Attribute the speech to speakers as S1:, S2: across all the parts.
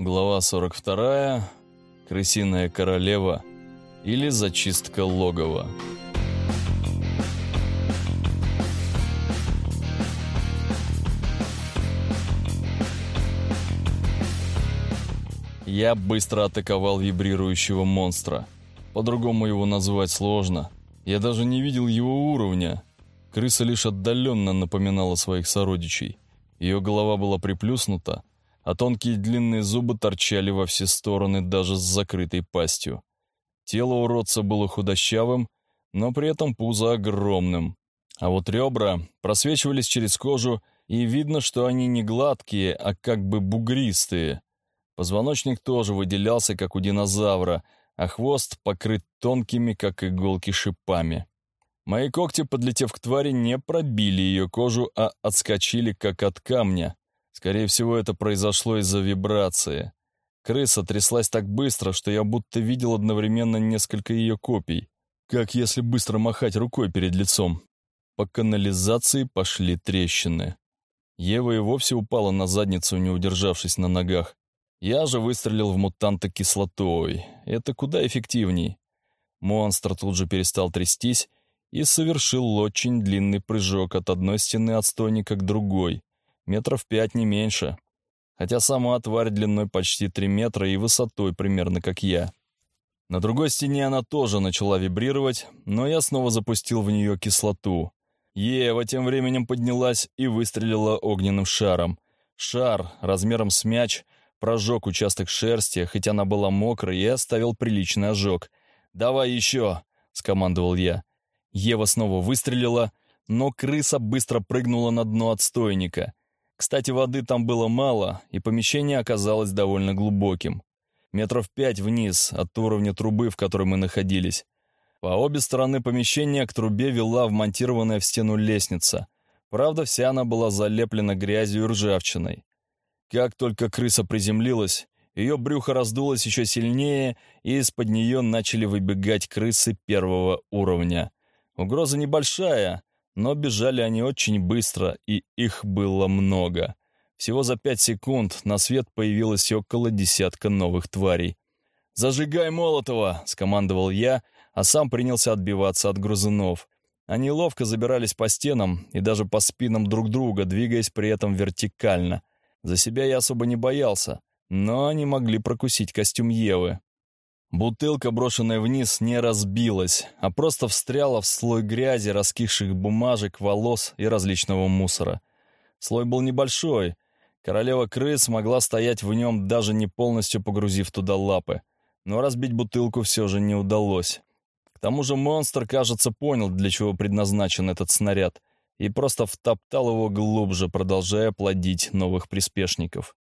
S1: Глава 42. Крысиная королева или зачистка логова. Я быстро атаковал вибрирующего монстра. По-другому его назвать сложно. Я даже не видел его уровня. Крыса лишь отдаленно напоминала своих сородичей. Ее голова была приплюснута, а тонкие длинные зубы торчали во все стороны даже с закрытой пастью. Тело уродца было худощавым, но при этом пузо огромным. А вот ребра просвечивались через кожу, и видно, что они не гладкие, а как бы бугристые. Позвоночник тоже выделялся, как у динозавра, а хвост покрыт тонкими, как иголки, шипами. Мои когти, подлетев к твари, не пробили ее кожу, а отскочили, как от камня. Скорее всего, это произошло из-за вибрации. Крыса тряслась так быстро, что я будто видел одновременно несколько ее копий. Как если быстро махать рукой перед лицом. По канализации пошли трещины. Ева и вовсе упала на задницу, не удержавшись на ногах. Я же выстрелил в мутанта кислотой. Это куда эффективней. Монстр тут же перестал трястись и совершил очень длинный прыжок от одной стены отстойника к другой метров пять не меньше. Хотя сама тварь длиной почти три метра и высотой примерно как я. На другой стене она тоже начала вибрировать, но я снова запустил в нее кислоту. Ева тем временем поднялась и выстрелила огненным шаром. Шар размером с мяч прожег участок шерсти, хотя она была мокрой, и оставил приличный ожог. «Давай еще!» — скомандовал я. Ева снова выстрелила, но крыса быстро прыгнула на дно отстойника. Кстати, воды там было мало, и помещение оказалось довольно глубоким. Метров пять вниз от уровня трубы, в которой мы находились. По обе стороны помещения к трубе вела вмонтированная в стену лестница. Правда, вся она была залеплена грязью и ржавчиной. Как только крыса приземлилась, ее брюхо раздулось еще сильнее, и из-под нее начали выбегать крысы первого уровня. Угроза небольшая, но бежали они очень быстро, и их было много. Всего за пять секунд на свет появилось около десятка новых тварей. «Зажигай Молотова!» — скомандовал я, а сам принялся отбиваться от грузунов. Они ловко забирались по стенам и даже по спинам друг друга, двигаясь при этом вертикально. За себя я особо не боялся, но они могли прокусить костюм Евы. Бутылка, брошенная вниз, не разбилась, а просто встряла в слой грязи, раскисших бумажек, волос и различного мусора. Слой был небольшой. Королева крыс могла стоять в нем, даже не полностью погрузив туда лапы. Но разбить бутылку все же не удалось. К тому же монстр, кажется, понял, для чего предназначен этот снаряд, и просто втоптал его глубже, продолжая плодить новых приспешников.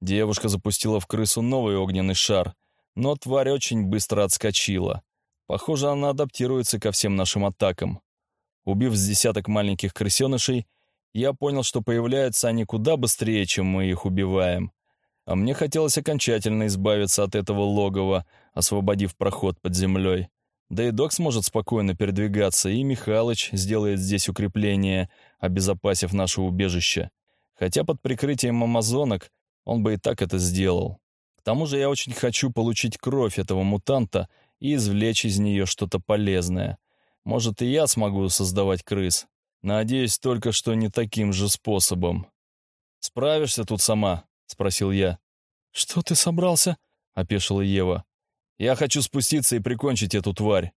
S1: Девушка запустила в крысу новый огненный шар — но тварь очень быстро отскочила. Похоже, она адаптируется ко всем нашим атакам. Убив с десяток маленьких крысенышей, я понял, что появляются они куда быстрее, чем мы их убиваем. А мне хотелось окончательно избавиться от этого логова, освободив проход под землей. Да и док сможет спокойно передвигаться, и Михалыч сделает здесь укрепление, обезопасив наше убежище. Хотя под прикрытием амазонок он бы и так это сделал тому же я очень хочу получить кровь этого мутанта и извлечь из нее что-то полезное. Может, и я смогу создавать крыс. Надеюсь только, что не таким же способом. «Справишься тут сама?» — спросил я.
S2: «Что ты собрался?» — опешила Ева.
S1: «Я хочу спуститься и прикончить эту тварь».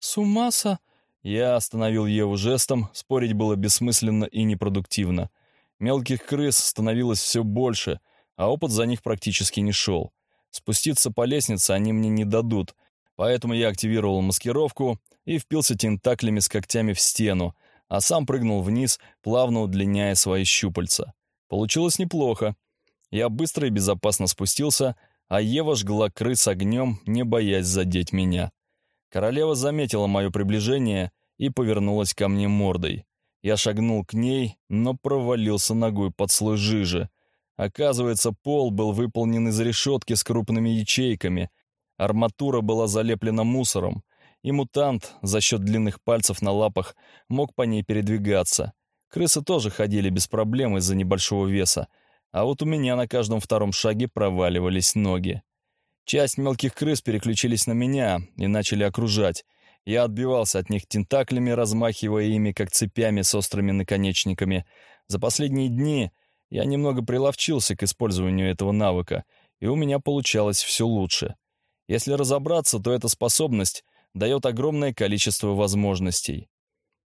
S2: «С ума со...»
S1: Я остановил Еву жестом, спорить было бессмысленно и непродуктивно. Мелких крыс становилось все больше, а опыт за них практически не шел. Спуститься по лестнице они мне не дадут, поэтому я активировал маскировку и впился тентаклями с когтями в стену, а сам прыгнул вниз, плавно удлиняя свои щупальца. Получилось неплохо. Я быстро и безопасно спустился, а Ева жгла крыс огнем, не боясь задеть меня. Королева заметила мое приближение и повернулась ко мне мордой. Я шагнул к ней, но провалился ногой под слой жижи. Оказывается, пол был выполнен из решетки с крупными ячейками, арматура была залеплена мусором, и мутант за счет длинных пальцев на лапах мог по ней передвигаться. Крысы тоже ходили без проблем из-за небольшого веса, а вот у меня на каждом втором шаге проваливались ноги. Часть мелких крыс переключились на меня и начали окружать. Я отбивался от них тентаклями, размахивая ими, как цепями с острыми наконечниками. За последние дни я немного приловчился к использованию этого навыка, и у меня получалось все лучше. Если разобраться, то эта способность дает огромное количество возможностей.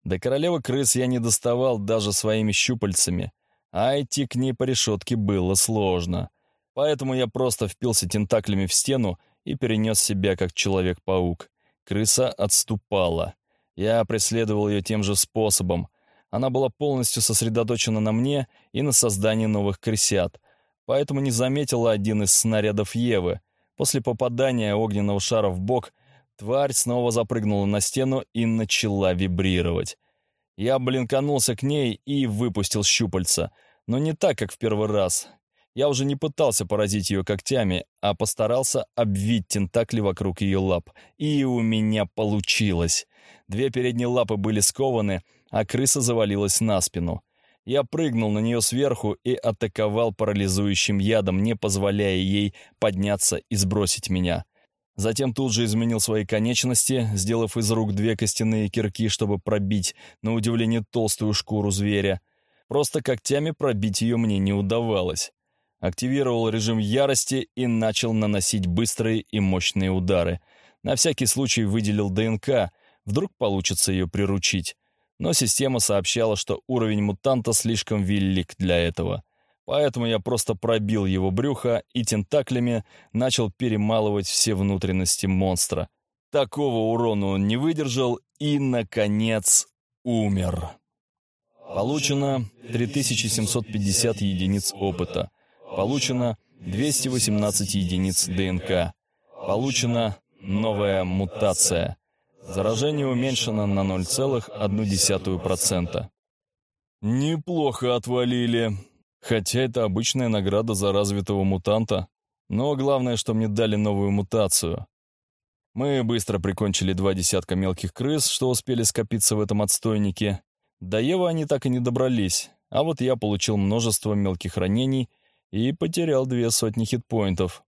S1: До королевы крыс я не доставал даже своими щупальцами, а идти к ней по решетке было сложно. Поэтому я просто впился тентаклями в стену и перенес себя как Человек-паук. Крыса отступала. Я преследовал ее тем же способом. Она была полностью сосредоточена на мне и на создании новых крысят, поэтому не заметила один из снарядов Евы. После попадания огненного шара в бок тварь снова запрыгнула на стену и начала вибрировать. Я блинканулся к ней и выпустил щупальца, но не так, как в первый раз. Я уже не пытался поразить ее когтями, а постарался обвить тентакли вокруг ее лап. И у меня получилось. Две передние лапы были скованы, а крыса завалилась на спину. Я прыгнул на нее сверху и атаковал парализующим ядом, не позволяя ей подняться и сбросить меня. Затем тут же изменил свои конечности, сделав из рук две костяные кирки, чтобы пробить, на удивление, толстую шкуру зверя. Просто когтями пробить ее мне не удавалось активировал режим ярости и начал наносить быстрые и мощные удары. На всякий случай выделил ДНК, вдруг получится ее приручить. Но система сообщала, что уровень мутанта слишком велик для этого. Поэтому я просто пробил его брюхо и тентаклями начал перемалывать все внутренности монстра. Такого урона он не выдержал и, наконец, умер. Получено 3750 единиц опыта. Получено 218 единиц ДНК. Получена новая мутация. Заражение уменьшено на 0,1%. Неплохо отвалили. Хотя это обычная награда за развитого мутанта. Но главное, что мне дали новую мутацию. Мы быстро прикончили два десятка мелких крыс, что успели скопиться в этом отстойнике. До Евы они так и не добрались, а вот я получил множество мелких ранений и потерял две сотни хитпоинтов.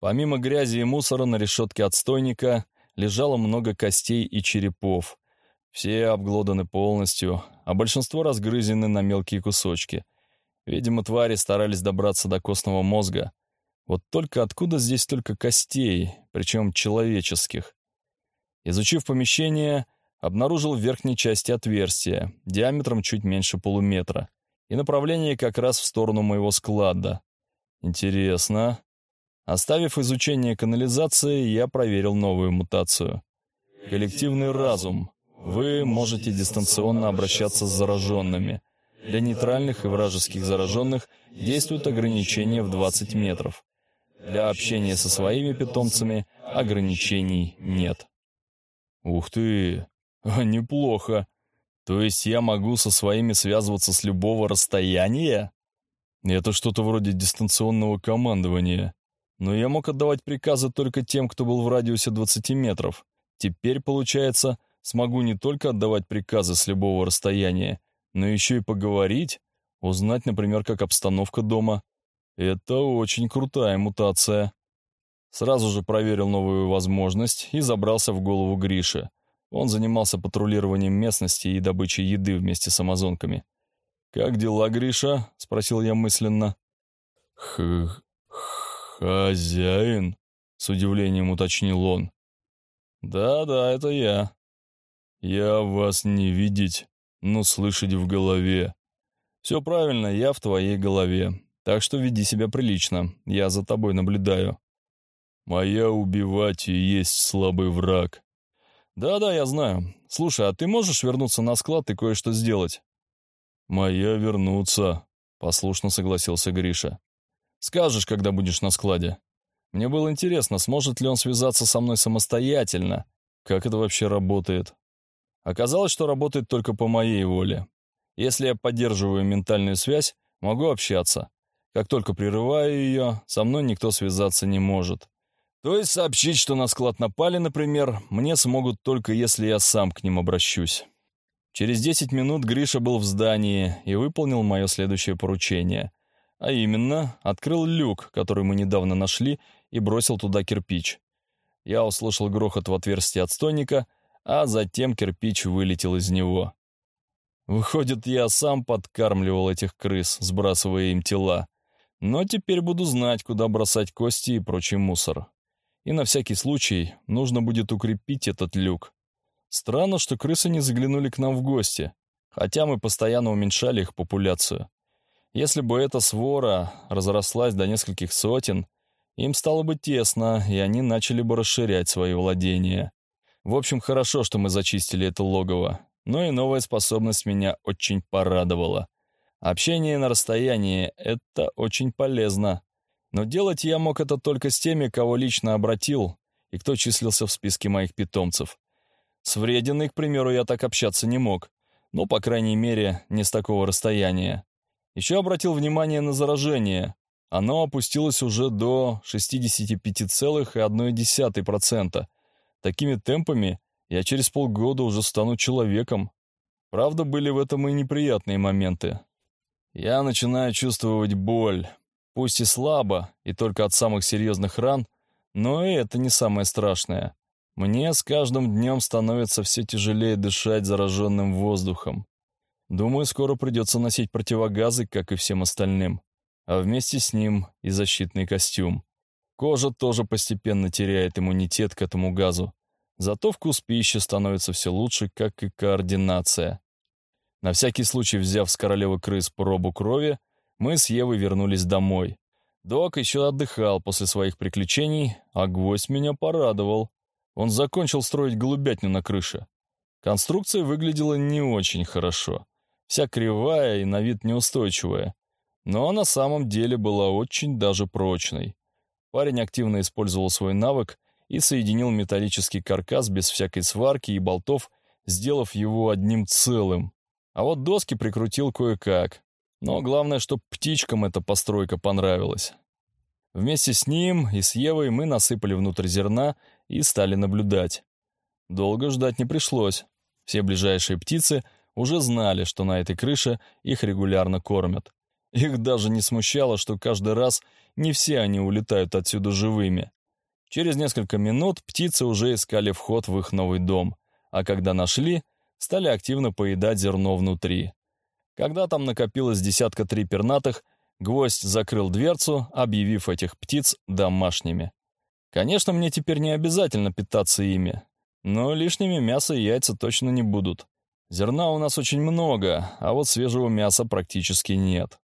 S1: Помимо грязи и мусора на решетке отстойника лежало много костей и черепов. Все обглоданы полностью, а большинство разгрызены на мелкие кусочки. Видимо, твари старались добраться до костного мозга. Вот только откуда здесь столько костей, причем человеческих? Изучив помещение, обнаружил в верхней части отверстие, диаметром чуть меньше полуметра и направление как раз в сторону моего склада. Интересно. Оставив изучение канализации, я проверил новую мутацию. Коллективный разум. Вы можете дистанционно обращаться с зараженными. Для нейтральных и вражеских зараженных действуют ограничения в 20 метров. Для общения со своими питомцами ограничений нет. Ух ты, неплохо. То есть я могу со своими связываться с любого расстояния? Это что-то вроде дистанционного командования. Но я мог отдавать приказы только тем, кто был в радиусе 20 метров. Теперь, получается, смогу не только отдавать приказы с любого расстояния, но еще и поговорить, узнать, например, как обстановка дома. Это очень крутая мутация. Сразу же проверил новую возможность и забрался в голову Гриши. Он занимался патрулированием местности и добычей еды вместе с амазонками. «Как дела, Гриша?» — спросил я мысленно. «Х... хозяин?» — с удивлением уточнил он. «Да-да, это я. Я вас не видеть, но слышать в голове. Все правильно, я в твоей голове, так что веди себя прилично, я за тобой наблюдаю. Моя убивать и есть слабый враг. «Да-да, я знаю. Слушай, а ты можешь вернуться на склад и кое-что сделать?» «Моя вернуться», — послушно согласился Гриша. «Скажешь, когда будешь на складе. Мне было интересно, сможет ли он связаться со мной самостоятельно. Как это вообще работает?» Оказалось, что работает только по моей воле. Если я поддерживаю ментальную связь, могу общаться. Как только прерываю ее, со мной никто связаться не может. То есть сообщить, что на склад напали, например, мне смогут только если я сам к ним обращусь. Через 10 минут Гриша был в здании и выполнил мое следующее поручение. А именно, открыл люк, который мы недавно нашли, и бросил туда кирпич. Я услышал грохот в отверстие отстойника, а затем кирпич вылетел из него. Выходит, я сам подкармливал этих крыс, сбрасывая им тела. Но теперь буду знать, куда бросать кости и прочий мусор. И на всякий случай нужно будет укрепить этот люк. Странно, что крысы не заглянули к нам в гости, хотя мы постоянно уменьшали их популяцию. Если бы эта свора разрослась до нескольких сотен, им стало бы тесно, и они начали бы расширять свои владения. В общем, хорошо, что мы зачистили это логово, но и новая способность меня очень порадовала. Общение на расстоянии — это очень полезно. Но делать я мог это только с теми, кого лично обратил и кто числился в списке моих питомцев. С врединой, к примеру, я так общаться не мог. Ну, по крайней мере, не с такого расстояния. Еще обратил внимание на заражение. Оно опустилось уже до 65,1%. Такими темпами я через полгода уже стану человеком. Правда, были в этом и неприятные моменты. Я начинаю чувствовать боль. Пусть и слабо, и только от самых серьезных ран, но и это не самое страшное. Мне с каждым днем становится все тяжелее дышать зараженным воздухом. Думаю, скоро придется носить противогазы, как и всем остальным. А вместе с ним и защитный костюм. Кожа тоже постепенно теряет иммунитет к этому газу. Зато вкус пищи становится все лучше, как и координация. На всякий случай, взяв с королевы крыс пробу крови, мы с Евой вернулись домой. Док еще отдыхал после своих приключений, а гвоздь меня порадовал. Он закончил строить голубятню на крыше. Конструкция выглядела не очень хорошо. Вся кривая и на вид неустойчивая. Но на самом деле была очень даже прочной. Парень активно использовал свой навык и соединил металлический каркас без всякой сварки и болтов, сделав его одним целым. А вот доски прикрутил кое-как. Но главное, чтобы птичкам эта постройка понравилась. Вместе с ним и с Евой мы насыпали внутрь зерна и стали наблюдать. Долго ждать не пришлось. Все ближайшие птицы уже знали, что на этой крыше их регулярно кормят. Их даже не смущало, что каждый раз не все они улетают отсюда живыми. Через несколько минут птицы уже искали вход в их новый дом, а когда нашли, стали активно поедать зерно внутри. Когда там накопилось десятка три пернатых, гвоздь закрыл дверцу, объявив этих птиц домашними. Конечно, мне теперь не обязательно питаться ими, но лишними мясо и яйца точно не будут. Зерна у нас очень много, а вот свежего мяса практически нет.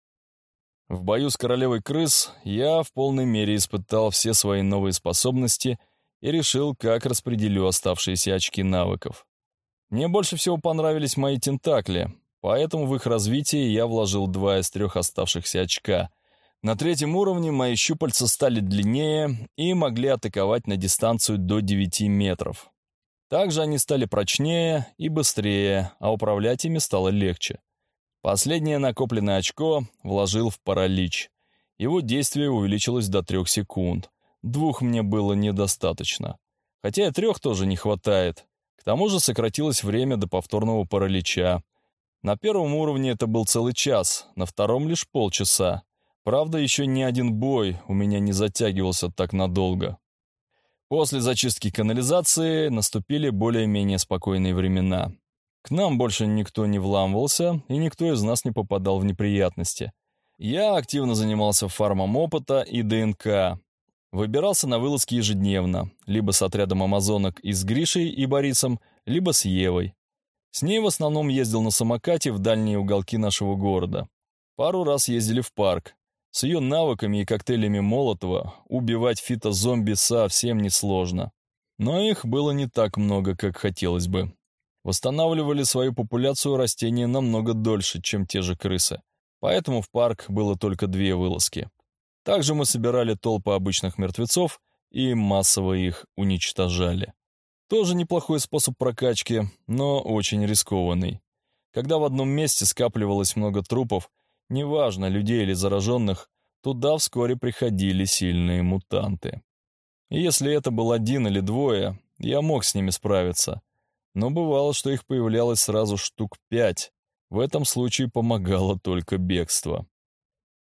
S1: В бою с королевой крыс я в полной мере испытал все свои новые способности и решил, как распределю оставшиеся очки навыков. Мне больше всего понравились мои тентакли, поэтому в их развитие я вложил два из трех оставшихся очка. На третьем уровне мои щупальца стали длиннее и могли атаковать на дистанцию до 9 метров. Также они стали прочнее и быстрее, а управлять ими стало легче. Последнее накопленное очко вложил в паралич. Его действие увеличилось до трех секунд. Двух мне было недостаточно. Хотя и трех тоже не хватает. К тому же сократилось время до повторного паралича. На первом уровне это был целый час, на втором лишь полчаса. Правда, еще ни один бой у меня не затягивался так надолго. После зачистки канализации наступили более-менее спокойные времена. К нам больше никто не вламывался, и никто из нас не попадал в неприятности. Я активно занимался фармом опыта и ДНК. Выбирался на вылазки ежедневно, либо с отрядом амазонок и с Гришей и Борисом, либо с Евой. С ней в основном ездил на самокате в дальние уголки нашего города. Пару раз ездили в парк. С ее навыками и коктейлями Молотова убивать фитозомби совсем несложно. Но их было не так много, как хотелось бы восстанавливали свою популяцию растений намного дольше, чем те же крысы. Поэтому в парк было только две вылазки. Также мы собирали толпы обычных мертвецов и массово их уничтожали. Тоже неплохой способ прокачки, но очень рискованный. Когда в одном месте скапливалось много трупов, неважно, людей или зараженных, туда вскоре приходили сильные мутанты. И если это был один или двое, я мог с ними справиться но бывало, что их появлялось сразу штук пять. В этом случае помогало только бегство.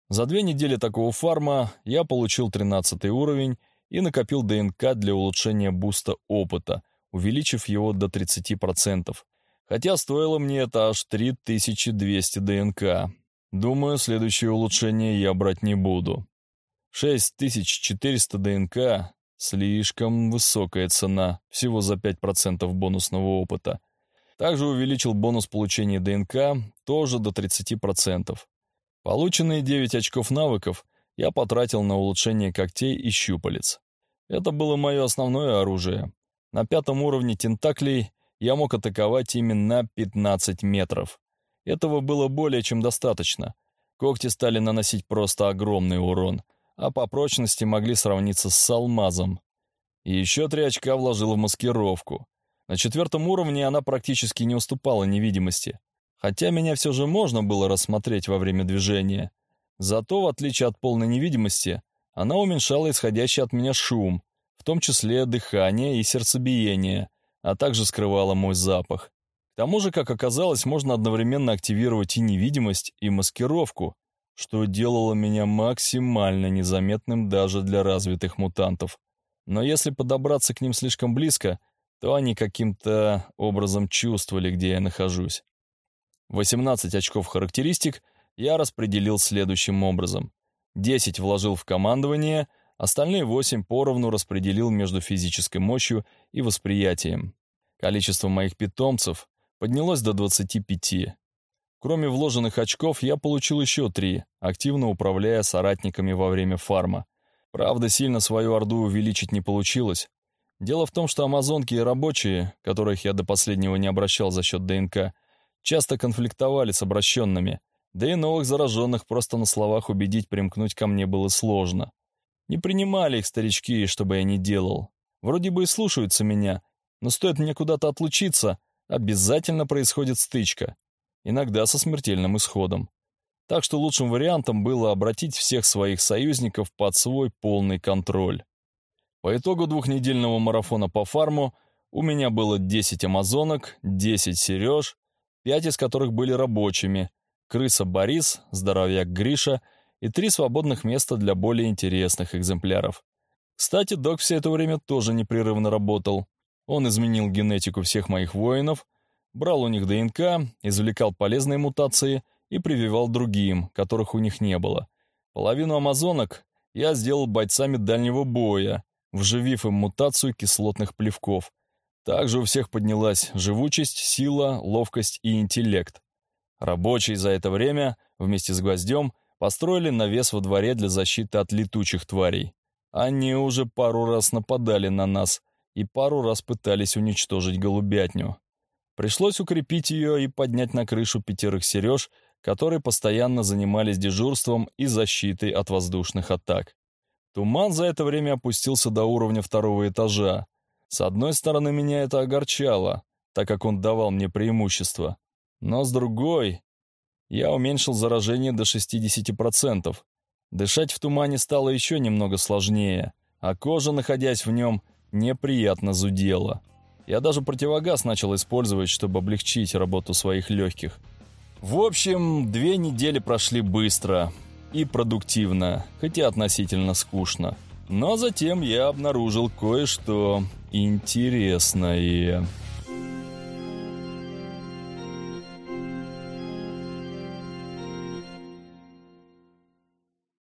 S1: За две недели такого фарма я получил 13 уровень и накопил ДНК для улучшения буста опыта, увеличив его до 30%. Хотя стоило мне это аж 3200 ДНК. Думаю, следующее улучшение я брать не буду. 6400 ДНК — слишком высокая цена, всего за 5% бонусного опыта. Также увеличил бонус получения ДНК тоже до 30%. Полученные 9 очков навыков я потратил на улучшение когтей и щупалец. Это было мое основное оружие. На пятом уровне тентаклей я мог атаковать именно 15 метров. Этого было более чем достаточно. Когти стали наносить просто огромный урон, а по прочности могли сравниться с алмазом. И еще три очка вложил в маскировку. На четвертом уровне она практически не уступала невидимости, хотя меня все же можно было рассмотреть во время движения. Зато, в отличие от полной невидимости, она уменьшала исходящий от меня шум, в том числе дыхание и сердцебиение, а также скрывала мой запах. Тому же, как оказалось, можно одновременно активировать и невидимость, и маскировку, что делало меня максимально незаметным даже для развитых мутантов. Но если подобраться к ним слишком близко, то они каким-то образом чувствовали, где я нахожусь. 18 очков характеристик я распределил следующим образом. 10 вложил в командование, остальные 8 поровну распределил между физической мощью и восприятием. Количество моих питомцев поднялось до 25. Кроме вложенных очков, я получил еще 3, активно управляя соратниками во время фарма. Правда, сильно свою орду увеличить не получилось. Дело в том, что амазонки и рабочие, которых я до последнего не обращал за счет ДНК, часто конфликтовали с обращенными, да и новых зараженных просто на словах убедить примкнуть ко мне было сложно. Не принимали их старички, чтобы я не делал. Вроде бы и слушаются меня, но стоит мне куда-то отлучиться, обязательно происходит стычка. Иногда со смертельным исходом. Так что лучшим вариантом было обратить всех своих союзников под свой полный контроль. По итогу двухнедельного марафона по фарму у меня было 10 амазонок, 10 сереж, пять из которых были рабочими, крыса Борис, здоровяк Гриша и три свободных места для более интересных экземпляров. Кстати, док все это время тоже непрерывно работал. Он изменил генетику всех моих воинов, брал у них ДНК, извлекал полезные мутации и прививал другим, которых у них не было. Половину амазонок я сделал бойцами дальнего боя, вживив им мутацию кислотных плевков, также у всех поднялась живучесть, сила, ловкость и интеллект. Рабочие за это время, вместе с гвоздем, построили навес во дворе для защиты от летучих тварей. Они уже пару раз нападали на нас и пару раз пытались уничтожить голубятню. Пришлось укрепить ее и поднять на крышу пятерых сереж, которые постоянно занимались дежурством и защитой от воздушных атак. Туман за это время опустился до уровня второго этажа, с одной стороны, меня это огорчало, так как он давал мне преимущество. Но с другой, я уменьшил заражение до 60%. Дышать в тумане стало еще немного сложнее, а кожа, находясь в нем, неприятно зудела. Я даже противогаз начал использовать, чтобы облегчить работу своих легких. В общем, две недели прошли быстро и продуктивно, хотя относительно скучно. Но затем я обнаружил кое-что интересное.